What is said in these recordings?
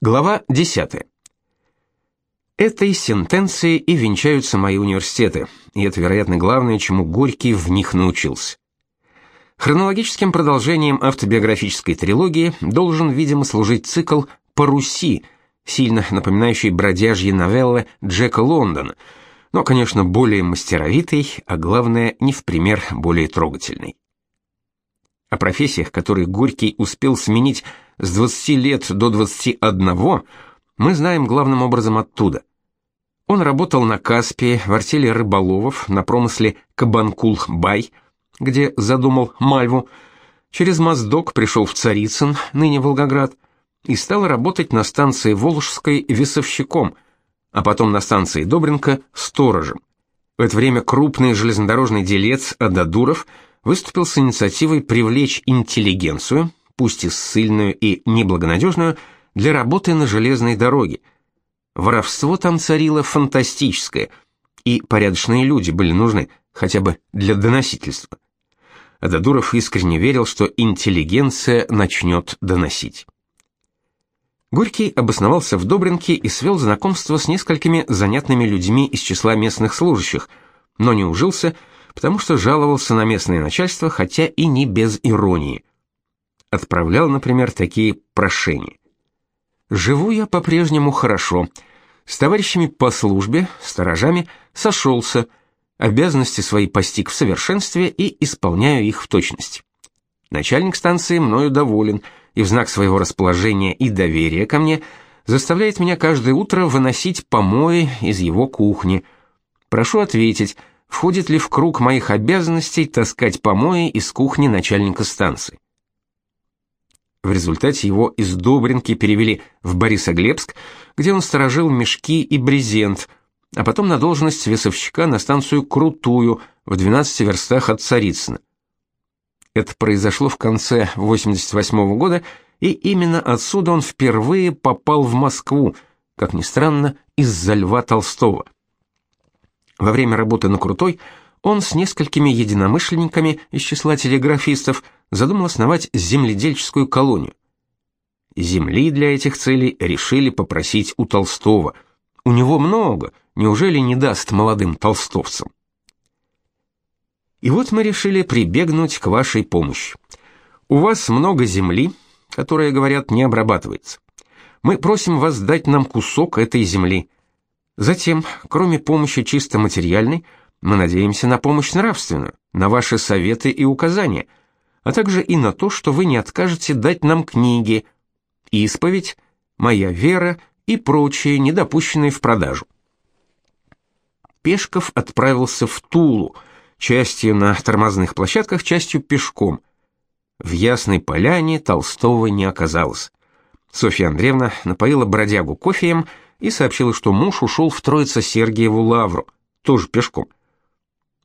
Глава 10. Этой сентенцией и венчаются мои университеты, и это, вероятно, главное, чему Горький в них научился. Хронологическим продолжением автобиографической трилогии должен, видимо, служить цикл «По Руси», сильно напоминающий бродяжьи новеллы Джека Лондона, но, конечно, более мастеровитый, а главное, не в пример более трогательный. О профессиях, которые Горький успел сменить с 20 лет до 21, мы знаем главным образом оттуда. Он работал на Каспии, в артели рыболовов, на промысле Кабанкул-Бай, где задумал Мальву, через Моздок пришел в Царицын, ныне Волгоград, и стал работать на станции Волжской весовщиком, а потом на станции Добринка сторожем. В это время крупный железнодорожный делец Ададуров – выступил с инициативой привлечь интеллигенцию, пусть и ссыльную и неблагонадежную, для работы на железной дороге. Воровство там царило фантастическое, и порядочные люди были нужны, хотя бы для доносительства. Ададуров искренне верил, что интеллигенция начнет доносить. Горький обосновался в Добринке и свел знакомство с несколькими занятными людьми из числа местных служащих, но не ужился, потому что жаловался на местное начальство, хотя и не без иронии. Отправлял, например, такие прошения. «Живу я по-прежнему хорошо. С товарищами по службе, сторожами, сошелся, обязанности свои постиг в совершенстве и исполняю их в точности. Начальник станции мною доволен и в знак своего расположения и доверия ко мне заставляет меня каждое утро выносить помои из его кухни. Прошу ответить, входит ли в круг моих обязанностей таскать помои из кухни начальника станции. В результате его из Добринки перевели в Борисоглебск, где он сторожил мешки и брезент, а потом на должность весовщика на станцию Крутую в 12 верстах от Царицына. Это произошло в конце 88 -го года, и именно отсюда он впервые попал в Москву, как ни странно, из-за Льва Толстого. Во время работы на Крутой он с несколькими единомышленниками из числа телеграфистов задумал основать земледельческую колонию. Земли для этих целей решили попросить у Толстого. У него много, неужели не даст молодым толстовцам? И вот мы решили прибегнуть к вашей помощи. У вас много земли, которая, говорят, не обрабатывается. Мы просим вас дать нам кусок этой земли. Затем, кроме помощи чисто материальной, мы надеемся на помощь нравственную, на ваши советы и указания, а также и на то, что вы не откажете дать нам книги, исповедь, моя вера и прочие, недопущенные в продажу. Пешков отправился в Тулу, частью на тормозных площадках, частью пешком. В Ясной Поляне Толстого не оказалось. Софья Андреевна напоила бродягу кофеем и сообщила, что муж ушел в Троице-Сергиеву лавру, тоже пешком.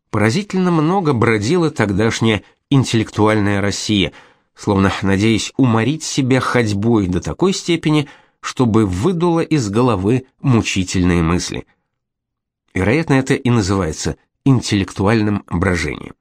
Поразительно много бродила тогдашняя интеллектуальная Россия, словно надеясь уморить себя ходьбой до такой степени, чтобы выдуло из головы мучительные мысли. Вероятно, это и называется интеллектуальным брожением.